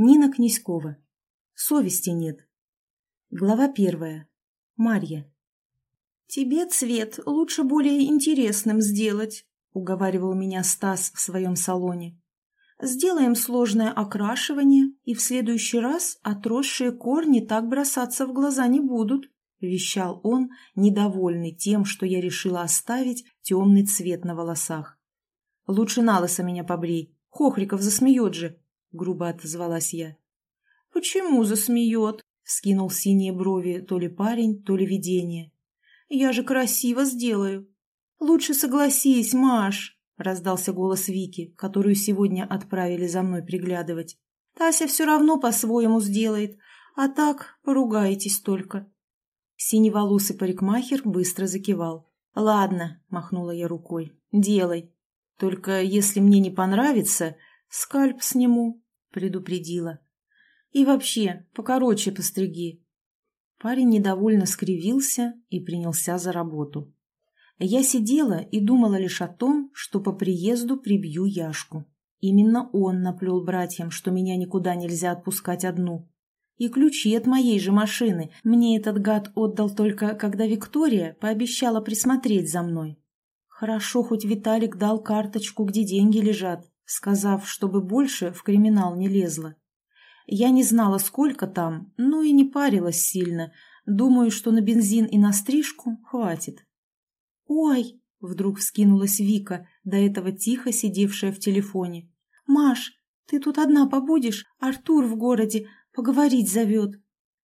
Нина Князькова. Совести нет. Глава первая. Марья. «Тебе цвет лучше более интересным сделать», — уговаривал меня Стас в своем салоне. «Сделаем сложное окрашивание, и в следующий раз отросшие корни так бросаться в глаза не будут», — вещал он, недовольный тем, что я решила оставить темный цвет на волосах. «Лучше на лысо меня побрей, Хохриков засмеет же», — грубо отозвалась я. «Почему засмеет?» — скинул синие брови то ли парень, то ли видение. Я же красиво сделаю. Лучше согласись, Маш, раздался голос Вики, которую сегодня отправили за мной приглядывать. Тася все равно по-своему сделает, а так поругаетесь только. Синеволосый парикмахер быстро закивал. «Ладно», — махнула я рукой, — «делай. Только если мне не понравится, скальп сниму», — предупредила. «И вообще, покороче постриги, Парень недовольно скривился и принялся за работу. Я сидела и думала лишь о том, что по приезду прибью Яшку. Именно он наплел братьям, что меня никуда нельзя отпускать одну. И ключи от моей же машины мне этот гад отдал только, когда Виктория пообещала присмотреть за мной. Хорошо, хоть Виталик дал карточку, где деньги лежат, сказав, чтобы больше в криминал не лезла. Я не знала, сколько там, ну и не парилась сильно. Думаю, что на бензин и на стрижку хватит. «Ой!» — вдруг вскинулась Вика, до этого тихо сидевшая в телефоне. «Маш, ты тут одна побудешь? Артур в городе, поговорить зовет».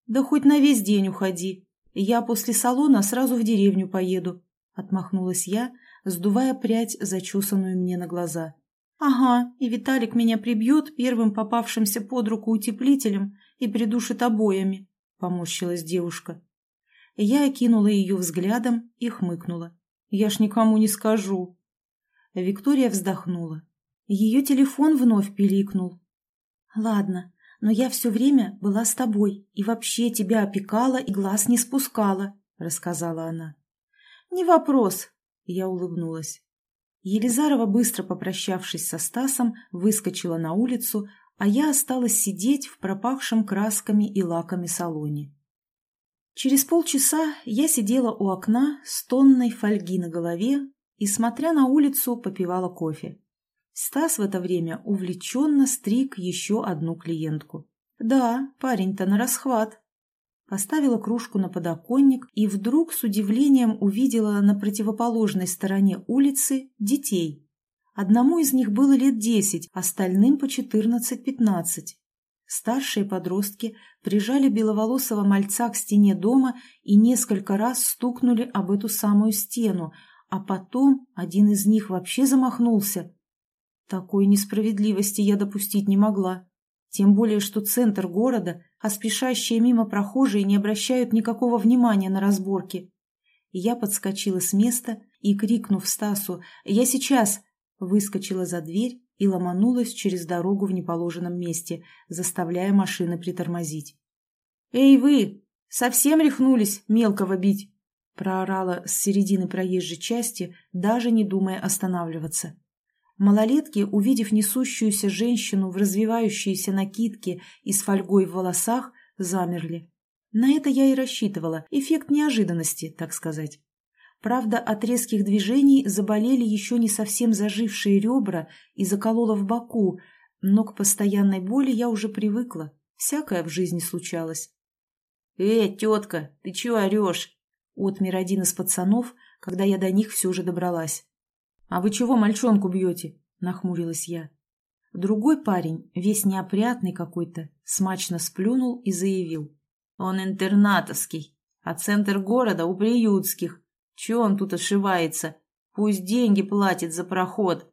«Да хоть на весь день уходи. Я после салона сразу в деревню поеду», — отмахнулась я, сдувая прядь, зачесанную мне на глаза. «Ага, и Виталик меня прибьет первым попавшимся под руку утеплителем и придушит обоями», — поморщилась девушка. Я окинула ее взглядом и хмыкнула. «Я ж никому не скажу». Виктория вздохнула. Ее телефон вновь пиликнул. «Ладно, но я все время была с тобой и вообще тебя опекала и глаз не спускала», — рассказала она. «Не вопрос», — я улыбнулась. Елизарова, быстро попрощавшись со Стасом, выскочила на улицу, а я осталась сидеть в пропахшем красками и лаками салоне. Через полчаса я сидела у окна с тонной фольги на голове и, смотря на улицу, попивала кофе. Стас в это время увлеченно стриг еще одну клиентку. Да, парень-то на расхват поставила кружку на подоконник и вдруг с удивлением увидела на противоположной стороне улицы детей. Одному из них было лет десять, остальным по четырнадцать-пятнадцать. Старшие подростки прижали беловолосого мальца к стене дома и несколько раз стукнули об эту самую стену, а потом один из них вообще замахнулся. Такой несправедливости я допустить не могла. Тем более, что центр города, а спешащие мимо прохожие не обращают никакого внимания на разборки. Я подскочила с места и, крикнув Стасу «Я сейчас!», выскочила за дверь и ломанулась через дорогу в неположенном месте, заставляя машины притормозить. «Эй вы! Совсем рехнулись мелкого бить?» проорала с середины проезжей части, даже не думая останавливаться. Малолетки, увидев несущуюся женщину в развивающейся накидке и с фольгой в волосах, замерли. На это я и рассчитывала, эффект неожиданности, так сказать. Правда, от резких движений заболели еще не совсем зажившие ребра и заколола в боку, но к постоянной боли я уже привыкла. Всякое в жизни случалось. «Э, тетка, ты чего орешь?» — отмер один из пацанов, когда я до них все же добралась. «А вы чего мальчонку бьете?» – нахмурилась я. Другой парень, весь неопрятный какой-то, смачно сплюнул и заявил. «Он интернатовский, а центр города у приютских. Чего он тут ошивается? Пусть деньги платит за проход!»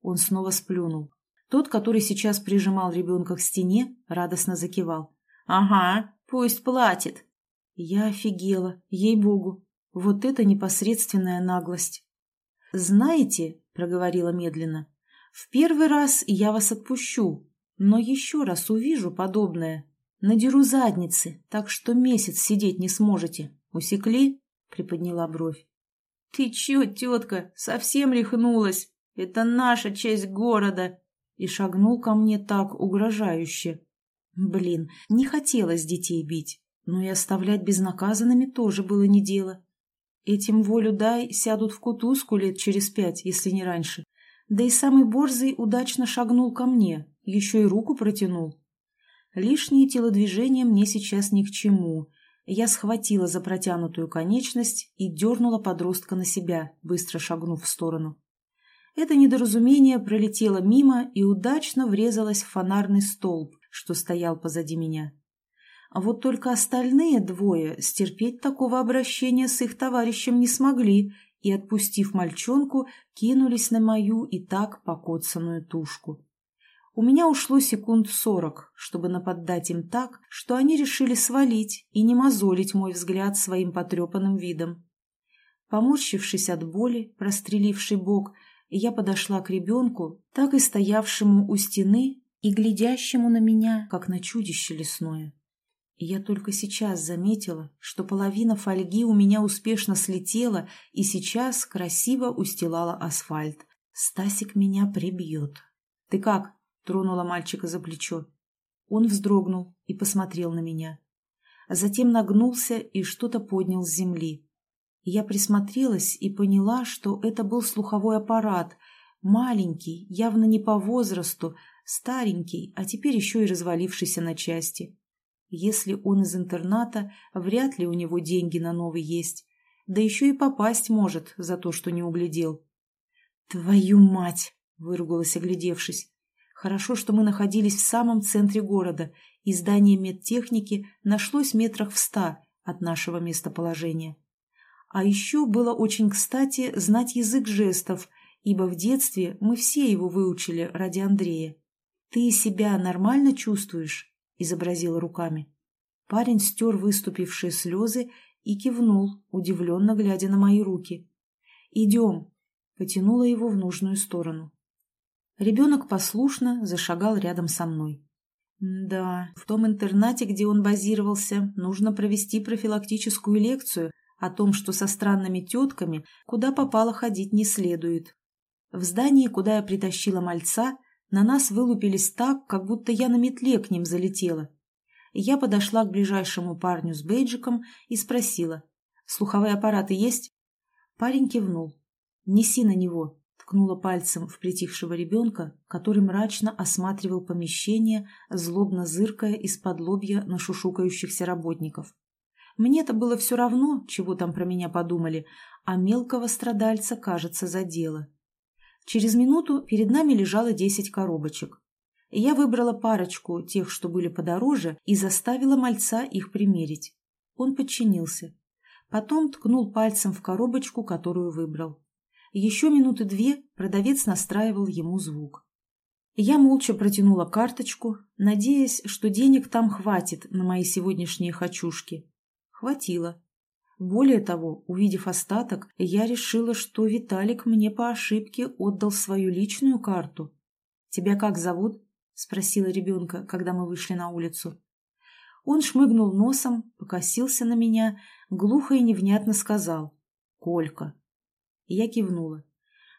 Он снова сплюнул. Тот, который сейчас прижимал ребенка к стене, радостно закивал. «Ага, пусть платит!» Я офигела, ей-богу. Вот это непосредственная наглость. «Знаете», — проговорила медленно, — «в первый раз я вас отпущу, но еще раз увижу подобное. Надеру задницы, так что месяц сидеть не сможете. Усекли?» — приподняла бровь. «Ты че, тетка, совсем рехнулась? Это наша часть города!» И шагнул ко мне так угрожающе. Блин, не хотелось детей бить, но и оставлять безнаказанными тоже было не дело. Этим волю дай, сядут в кутузку лет через пять, если не раньше. Да и самый борзый удачно шагнул ко мне, еще и руку протянул. Лишние телодвижения мне сейчас ни к чему. Я схватила за протянутую конечность и дернула подростка на себя, быстро шагнув в сторону. Это недоразумение пролетело мимо и удачно врезалось в фонарный столб, что стоял позади меня. А вот только остальные двое стерпеть такого обращения с их товарищем не смогли и, отпустив мальчонку, кинулись на мою и так покоцанную тушку. У меня ушло секунд сорок, чтобы наподдать им так, что они решили свалить и не мозолить мой взгляд своим потрепанным видом. Поморщившись от боли, простреливший бок, я подошла к ребенку, так и стоявшему у стены и глядящему на меня, как на чудище лесное. Я только сейчас заметила, что половина фольги у меня успешно слетела и сейчас красиво устилала асфальт. Стасик меня прибьет. «Ты как?» — тронула мальчика за плечо. Он вздрогнул и посмотрел на меня. Затем нагнулся и что-то поднял с земли. Я присмотрелась и поняла, что это был слуховой аппарат, маленький, явно не по возрасту, старенький, а теперь еще и развалившийся на части. Если он из интерната, вряд ли у него деньги на новый есть. Да еще и попасть может за то, что не углядел. «Твою мать!» — выругалась, оглядевшись. Хорошо, что мы находились в самом центре города, и здание медтехники нашлось метрах в ста от нашего местоположения. А еще было очень кстати знать язык жестов, ибо в детстве мы все его выучили ради Андрея. «Ты себя нормально чувствуешь?» – изобразила руками. Парень стер выступившие слезы и кивнул, удивленно глядя на мои руки. «Идем», – потянула его в нужную сторону. Ребенок послушно зашагал рядом со мной. Да, в том интернате, где он базировался, нужно провести профилактическую лекцию о том, что со странными тетками куда попало ходить не следует. В здании, куда я притащила мальца, на нас вылупились так, как будто я на метле к ним залетела. Я подошла к ближайшему парню с бейджиком и спросила, «Слуховые аппараты есть?» Парень кивнул. «Неси на него», — ткнула пальцем в притихшего ребенка, который мрачно осматривал помещение, злобно зыркая из-под лобья на шушукающихся работников. Мне-то было все равно, чего там про меня подумали, а мелкого страдальца, кажется, задело. Через минуту перед нами лежало десять коробочек. Я выбрала парочку, тех, что были подороже, и заставила мальца их примерить. Он подчинился. Потом ткнул пальцем в коробочку, которую выбрал. Еще минуты две продавец настраивал ему звук. Я молча протянула карточку, надеясь, что денег там хватит на мои сегодняшние хочушки. Хватило. Более того, увидев остаток, я решила, что Виталик мне по ошибке отдал свою личную карту. «Тебя как зовут?» — спросила ребенка, когда мы вышли на улицу. Он шмыгнул носом, покосился на меня, глухо и невнятно сказал «Колька». Я кивнула.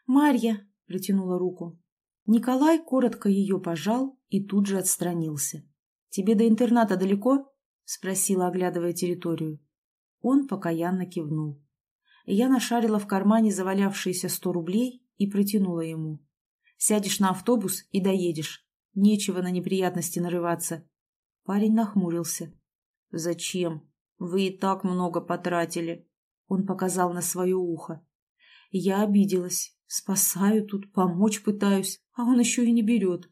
«Марья!» — протянула руку. Николай коротко ее пожал и тут же отстранился. «Тебе до интерната далеко?» — спросила, оглядывая территорию. Он покаянно кивнул. Я нашарила в кармане завалявшиеся сто рублей и протянула ему. «Сядешь на автобус и доедешь. Нечего на неприятности нарываться». Парень нахмурился. «Зачем? Вы и так много потратили». Он показал на свое ухо. Я обиделась. Спасаю тут, помочь пытаюсь, а он еще и не берет.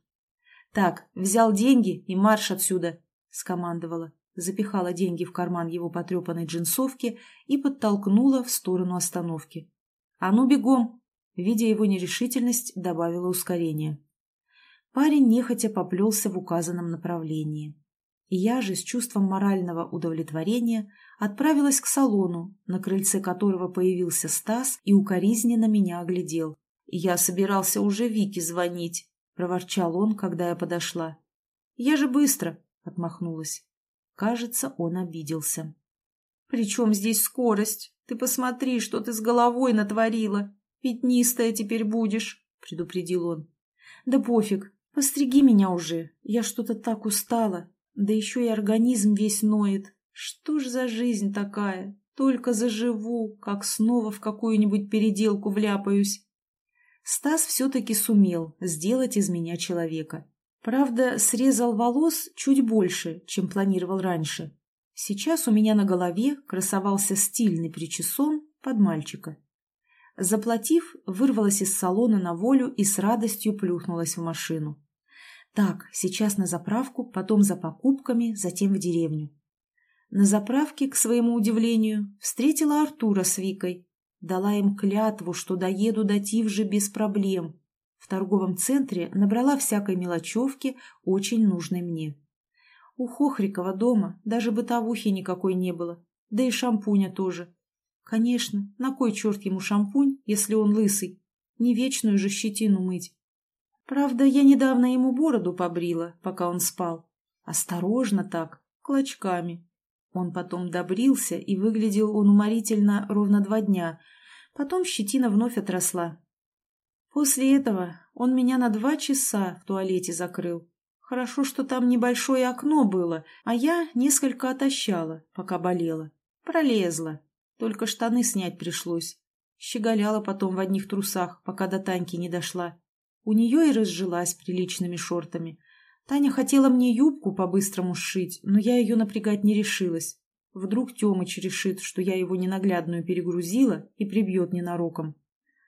«Так, взял деньги и марш отсюда», — скомандовала запихала деньги в карман его потрепанной джинсовки и подтолкнула в сторону остановки. «А ну, бегом!» Видя его нерешительность, добавила ускорение. Парень нехотя поплелся в указанном направлении. Я же с чувством морального удовлетворения отправилась к салону, на крыльце которого появился Стас и укоризненно меня оглядел. «Я собирался уже Вике звонить», — проворчал он, когда я подошла. «Я же быстро», — отмахнулась. Кажется, он обиделся. «При чем здесь скорость? Ты посмотри, что ты с головой натворила. Пятнистая теперь будешь», — предупредил он. «Да пофиг, постриги меня уже. Я что-то так устала. Да еще и организм весь ноет. Что ж за жизнь такая? Только заживу, как снова в какую-нибудь переделку вляпаюсь. Стас все-таки сумел сделать из меня человека. Правда, срезал волос чуть больше, чем планировал раньше. Сейчас у меня на голове красовался стильный причесон под мальчика. Заплатив, вырвалась из салона на волю и с радостью плюхнулась в машину. Так, сейчас на заправку, потом за покупками, затем в деревню. На заправке, к своему удивлению, встретила Артура с Викой. Дала им клятву, что доеду до Тивжи без проблем. В торговом центре набрала всякой мелочевки, очень нужной мне. У Хохрикова дома даже бытовухи никакой не было, да и шампуня тоже. Конечно, на кой черт ему шампунь, если он лысый? Не вечную же щетину мыть. Правда, я недавно ему бороду побрила, пока он спал. Осторожно так, клочками. Он потом добрился, и выглядел он уморительно ровно два дня. Потом щетина вновь отросла. После этого он меня на два часа в туалете закрыл. Хорошо, что там небольшое окно было, а я несколько отощала, пока болела. Пролезла. Только штаны снять пришлось. Щеголяла потом в одних трусах, пока до Таньки не дошла. У нее и разжилась приличными шортами. Таня хотела мне юбку по-быстрому сшить, но я ее напрягать не решилась. Вдруг Темыч решит, что я его ненаглядную перегрузила и прибьет ненароком.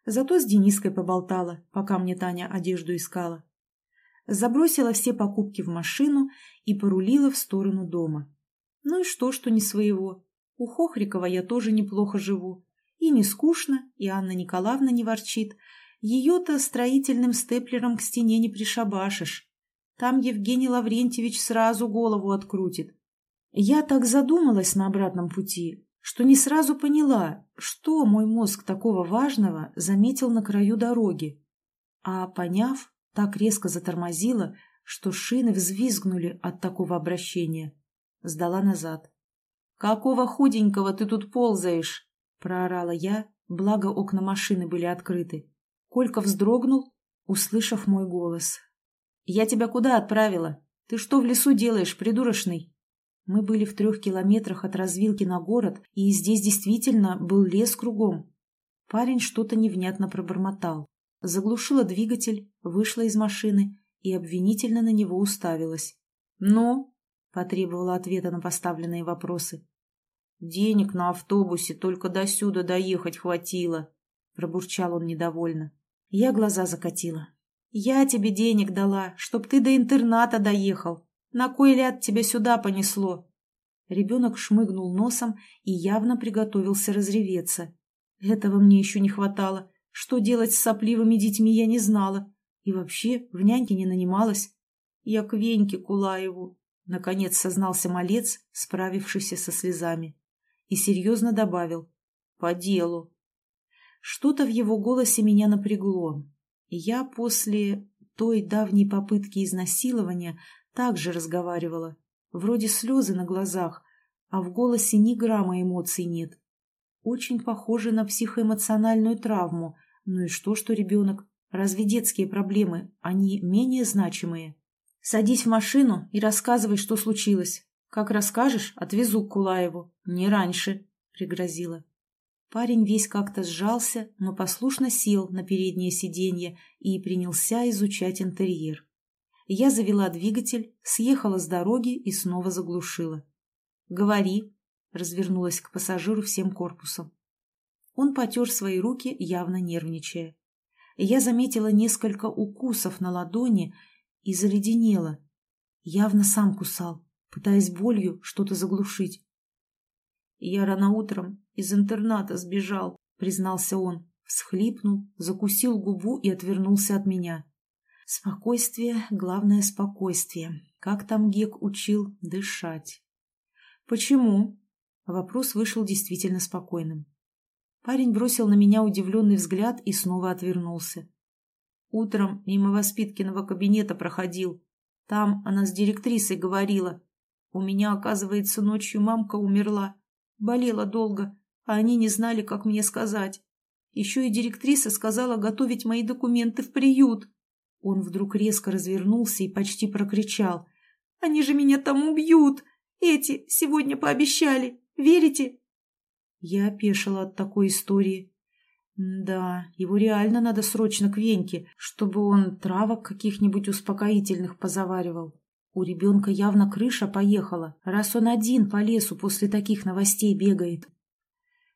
Зато с Дениской поболтала, пока мне Таня одежду искала. Забросила все покупки в машину и порулила в сторону дома. Ну и что, что не своего? У Хохрикова я тоже неплохо живу. И не скучно, и Анна Николаевна не ворчит. Ее-то строительным степлером к стене не пришабашишь. Там Евгений Лаврентьевич сразу голову открутит. Я так задумалась на обратном пути, что не сразу поняла, что мой мозг такого важного заметил на краю дороги. А поняв, так резко затормозила, что шины взвизгнули от такого обращения. Сдала назад. «Какого худенького ты тут ползаешь?» — проорала я, благо окна машины были открыты. Колька вздрогнул, услышав мой голос. «Я тебя куда отправила? Ты что в лесу делаешь, придурочный?» Мы были в трех километрах от развилки на город, и здесь действительно был лес кругом. Парень что-то невнятно пробормотал. Заглушила двигатель, вышла из машины и обвинительно на него уставилась. «Ну?» — потребовала ответа на поставленные вопросы. «Денег на автобусе только до сюда доехать хватило», — пробурчал он недовольно. Я глаза закатила. «Я тебе денег дала, чтоб ты до интерната доехал. На кой ляд тебя сюда понесло?» Ребенок шмыгнул носом и явно приготовился разреветься. Этого мне еще не хватало. Что делать с сопливыми детьми я не знала. И вообще в няньке не нанималась. Я к Веньке Кулаеву, — наконец сознался малец, справившийся со слезами и серьезно добавил «По делу». Что-то в его голосе меня напрягло. Я после той давней попытки изнасилования также разговаривала. Вроде слезы на глазах, а в голосе ни грамма эмоций нет. Очень похоже на психоэмоциональную травму. Ну и что, что ребенок? Разве детские проблемы, они менее значимые? Садись в машину и рассказывай, что случилось. Как расскажешь, отвезу к Кулаеву. Не раньше, — пригрозила. Парень весь как-то сжался, но послушно сел на переднее сиденье и принялся изучать интерьер. Я завела двигатель, съехала с дороги и снова заглушила. «Говори», — развернулась к пассажиру всем корпусом. Он потер свои руки, явно нервничая. Я заметила несколько укусов на ладони и заледенела. Явно сам кусал пытаясь болью что-то заглушить. «Я рано утром из интерната сбежал», — признался он, всхлипнул, закусил губу и отвернулся от меня. «Спокойствие, главное спокойствие. Как там Гек учил дышать?» «Почему?» Вопрос вышел действительно спокойным. Парень бросил на меня удивленный взгляд и снова отвернулся. Утром мимо воспиткиного кабинета проходил. Там она с директрисой говорила. У меня, оказывается, ночью мамка умерла. Болела долго, а они не знали, как мне сказать. Еще и директриса сказала готовить мои документы в приют. Он вдруг резко развернулся и почти прокричал. Они же меня там убьют! Эти сегодня пообещали. Верите?» Я опешила от такой истории. Да, его реально надо срочно к Веньке, чтобы он травок каких-нибудь успокоительных позаваривал. У ребенка явно крыша поехала, раз он один по лесу после таких новостей бегает.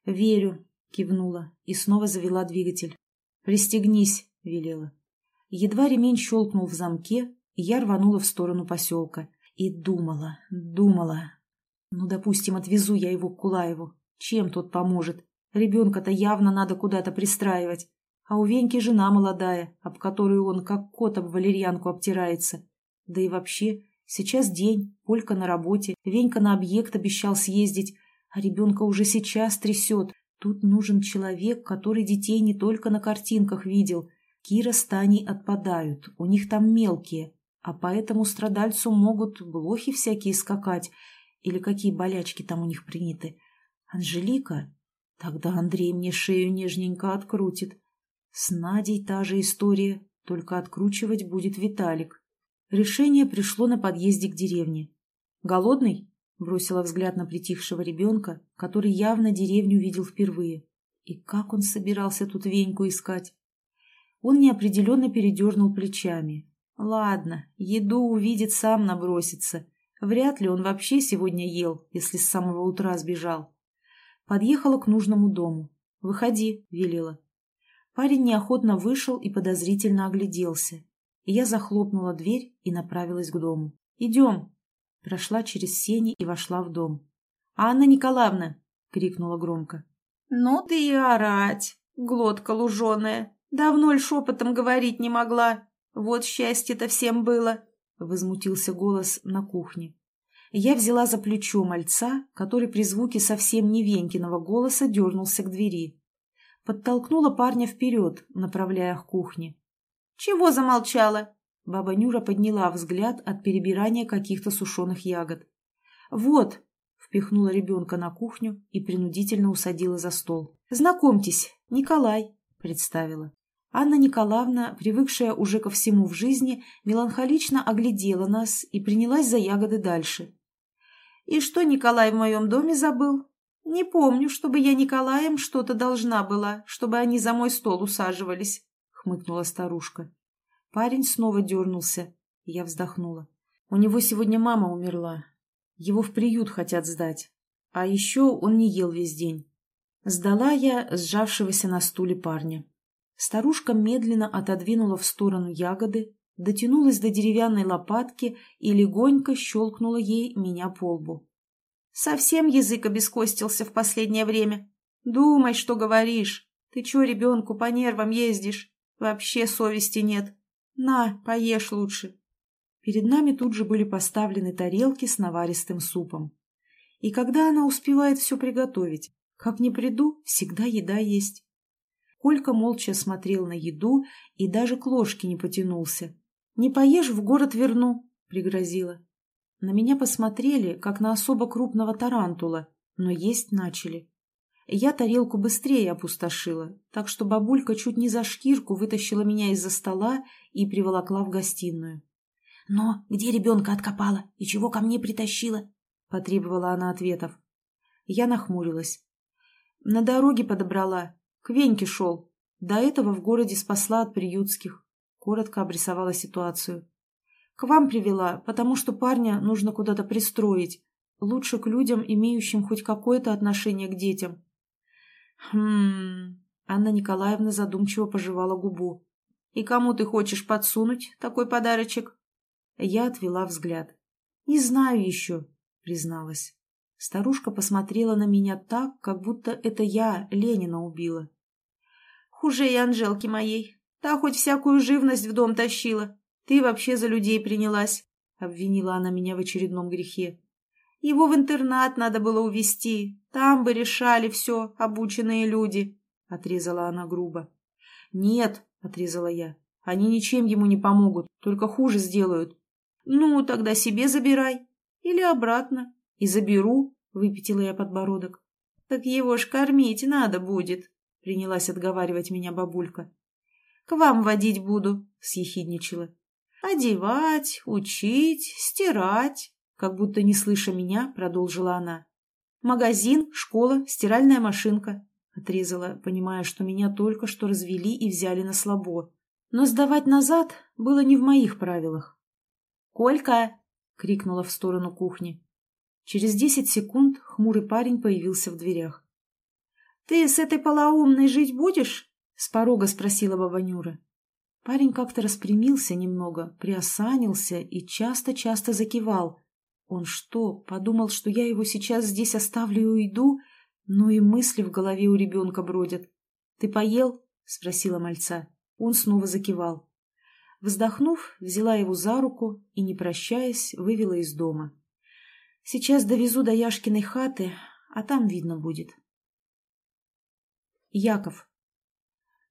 «Верю», — кивнула и снова завела двигатель. «Пристегнись», — велела. Едва ремень щелкнул в замке, я рванула в сторону поселка. И думала, думала. Ну, допустим, отвезу я его к Кулаеву. Чем тот поможет? Ребенка-то явно надо куда-то пристраивать. А у Веньки жена молодая, об которую он как кот об валерьянку обтирается. Да и вообще, сейчас день, Полька на работе, Венька на объект обещал съездить, а ребенка уже сейчас трясет. Тут нужен человек, который детей не только на картинках видел. Кира с Таней отпадают, у них там мелкие, а поэтому страдальцу могут блохи всякие скакать, или какие болячки там у них приняты. Анжелика? Тогда Андрей мне шею нежненько открутит. С Надей та же история, только откручивать будет Виталик. Решение пришло на подъезде к деревне. «Голодный?» — бросила взгляд на притихшего ребенка, который явно деревню видел впервые. И как он собирался тут Веньку искать? Он неопределенно передернул плечами, Ладно, еду увидит, сам набросится. Вряд ли он вообще сегодня ел, если с самого утра сбежал. Подъехала к нужному дому. «Выходи», — велела. Парень неохотно вышел и подозрительно огляделся. я захлопнула дверь и направилась к дому. «Идем!» Прошла через сени и вошла в дом. «Анна Николаевна!» — крикнула громко. «Ну ты и орать, глотка луженая! Давно ль шепотом говорить не могла?» «Вот счастье-то всем было!» — возмутился голос на кухне. Я взяла за плечо мальца, который при звуке совсем не Венькиного голоса дернулся к двери. Подтолкнула парня вперед, направляя к кухне. «Чего замолчала?» Баба Нюра подняла взгляд от перебирания каких-то сушеных ягод. «Вот!» — впихнула ребенка на кухню и принудительно усадила за стол. «Знакомьтесь, Николай!» — представила. Анна Николаевна, привыкшая уже ко всему в жизни, меланхолично оглядела нас и принялась за ягоды дальше. «И что Николай в моем доме забыл? Не помню, чтобы я Николаем что-то должна была, чтобы они за мой стол усаживались», — хмыкнула старушка. Парень снова дернулся. Я вздохнула. У него сегодня мама умерла. Его в приют хотят сдать. А еще он не ел весь день. Сдала я сжавшегося на стуле парня. Старушка медленно отодвинула в сторону ягоды, дотянулась до деревянной лопатки и легонько щелкнула ей меня по лбу. «Совсем язык обескостился в последнее время. Думай, что говоришь. Ты чё ребенку по нервам ездишь? Вообще совести нет. На, поешь лучше». Перед нами тут же были поставлены тарелки с наваристым супом. И когда она успевает все приготовить? Как не приду, всегда еда есть. Колька молча смотрел на еду и даже к ложке не потянулся. «Не поешь, в город верну», — пригрозила. На меня посмотрели, как на особо крупного тарантула, но есть начали. Я тарелку быстрее опустошила, так что бабулька чуть не за шкирку вытащила меня из-за стола и приволокла в гостиную. «Но где ребенка откопала и чего ко мне притащила?» — потребовала она ответов. Я нахмурилась. На дороге подобрала, к Веньке шел. До этого в городе спасла от приютских. Коротко обрисовала ситуацию. К вам привела, потому что парня нужно куда-то пристроить. Лучше к людям, имеющим хоть какое-то отношение к детям. Хм... Анна Николаевна задумчиво пожевала губу. «И кому ты хочешь подсунуть такой подарочек?» Я отвела взгляд. «Не знаю еще», — призналась. Старушка посмотрела на меня так, как будто это я Ленина убила. Хуже и Анжелки моей. Та хоть всякую живность в дом тащила. Ты вообще за людей принялась, — обвинила она меня в очередном грехе. Его в интернат надо было увезти. Там бы решали все обученные люди, — отрезала она грубо. Нет, — отрезала я, — они ничем ему не помогут, только хуже сделают. Ну, тогда себе забирай. Или обратно. И заберу, — выпятила я подбородок. Так его ж кормить надо будет, принялась отговаривать меня бабулька. «К вам водить буду», — съехидничала. Одевать, учить, стирать, как будто не слыша меня, продолжила она. Магазин, школа, стиральная машинка. Отрезала, понимая, что меня только что развели и взяли на слабо. Но сдавать назад было не в моих правилах. «Колька!» — крикнула в сторону кухни. Через десять секунд хмурый парень появился в дверях. «Ты с этой полоумной жить будешь?» — с порога спросила баба Нюра. Парень как-то распрямился немного, приосанился и часто-часто закивал. Он что, подумал, что я его сейчас здесь оставлю и уйду? Ну и мысли в голове у ребенка бродят. «Ты поел?» — спросила мальца. Он снова закивал. Вздохнув, взяла его за руку и, не прощаясь, вывела из дома. «Сейчас довезу до Яшкиной хаты, а там видно будет». Яков.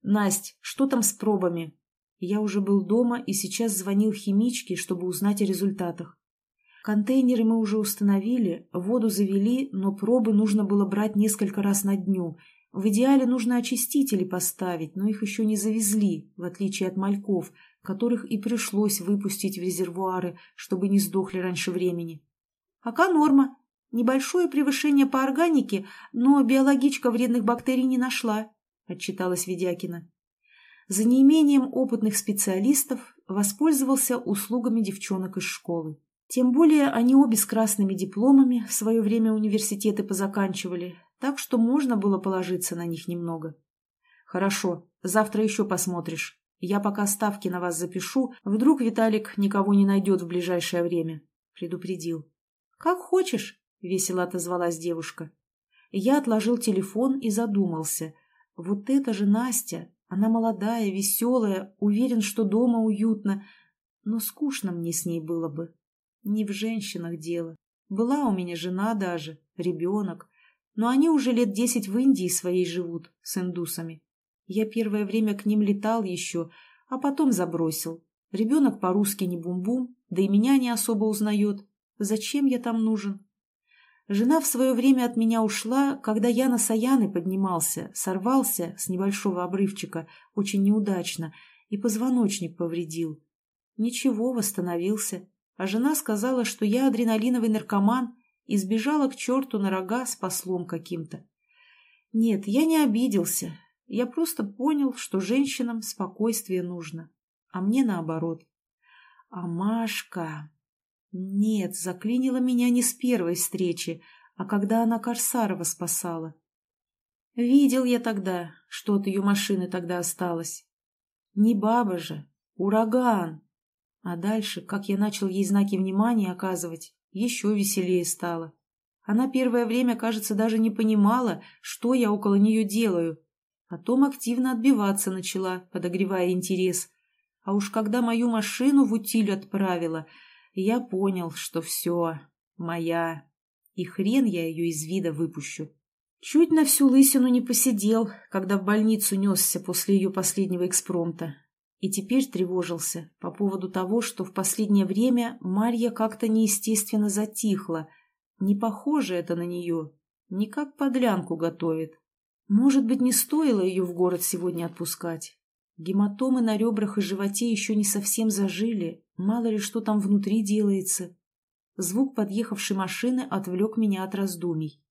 «Насть, что там с пробами?» Я уже был дома и сейчас звонил химичке, чтобы узнать о результатах. Контейнеры мы уже установили, воду завели, но пробы нужно было брать несколько раз на дню. В идеале нужно очистители поставить, но их еще не завезли, в отличие от мальков, которых и пришлось выпустить в резервуары, чтобы не сдохли раньше времени. Пока норма. Небольшое превышение по органике, но биологичка вредных бактерий не нашла, отчиталась Ведякина. За неимением опытных специалистов воспользовался услугами девчонок из школы. Тем более они обе с красными дипломами в свое время университеты позаканчивали, так что можно было положиться на них немного. «Хорошо, завтра еще посмотришь. Я пока ставки на вас запишу, вдруг Виталик никого не найдет в ближайшее время», — предупредил. «Как хочешь», — весело отозвалась девушка. Я отложил телефон и задумался. Вот это же Настя, она молодая, веселая, уверен, что дома уютно, но скучно мне с ней было бы. Не в женщинах дело. Была у меня жена даже, ребенок. Но они уже лет десять в Индии своей живут, с индусами. Я первое время к ним летал еще, а потом забросил. Ребенок по-русски не бум-бум, да и меня не особо узнает. Зачем я там нужен? Жена в свое время от меня ушла, когда я на Саяны поднимался, сорвался с небольшого обрывчика, очень неудачно, и позвоночник повредил. Ничего, восстановился а жена сказала, что я адреналиновый наркоман и сбежала к черту на рога с послом каким-то. Нет, я не обиделся. Я просто понял, что женщинам спокойствие нужно, а мне наоборот. А Машка... Нет, заклинила меня не с первой встречи, а когда она Корсарова спасала. Видел я тогда, что от ее машины тогда осталось. Не баба же, ураган. А дальше, как я начал ей знаки внимания оказывать, еще веселее стало. Она первое время, кажется, даже не понимала, что я около нее делаю. Потом активно отбиваться начала, подогревая интерес. А уж когда мою машину в утиль отправила, я понял, что все, моя. И хрен я ее из вида выпущу. Чуть на всю лысину не посидел, когда в больницу несся после ее последнего экспромта. И теперь тревожился по поводу того, что в последнее время Марья как-то неестественно затихла. Не похоже это на нее. Не как подлянку готовит. Может быть, не стоило ее в город сегодня отпускать. Гематомы на ребрах и животе еще не совсем зажили. Мало ли что там внутри делается. Звук подъехавшей машины отвлек меня от раздумий.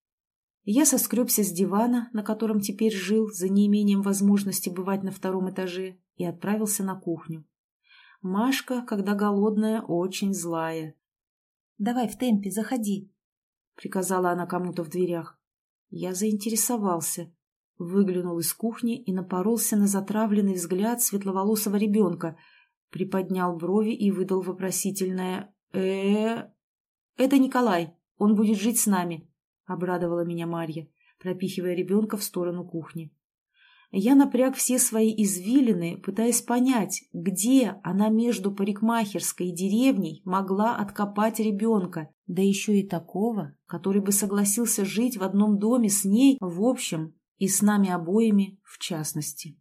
Я соскребся с дивана, на котором теперь жил, за неимением возможности бывать на втором этаже, и отправился на кухню. Машка, когда голодная, очень злая. «Давай в темпе, заходи», — приказала она кому-то в дверях. Я заинтересовался, выглянул из кухни и напоролся на затравленный взгляд светловолосого ребенка, приподнял брови и выдал вопросительное э, «Это Николай, он будет жить с нами», — обрадовала меня Марья, пропихивая ребенка в сторону кухни. Я напряг все свои извилины, пытаясь понять, где она между парикмахерской и деревней могла откопать ребенка, да еще и такого, который бы согласился жить в одном доме с ней в общем и с нами обоими в частности.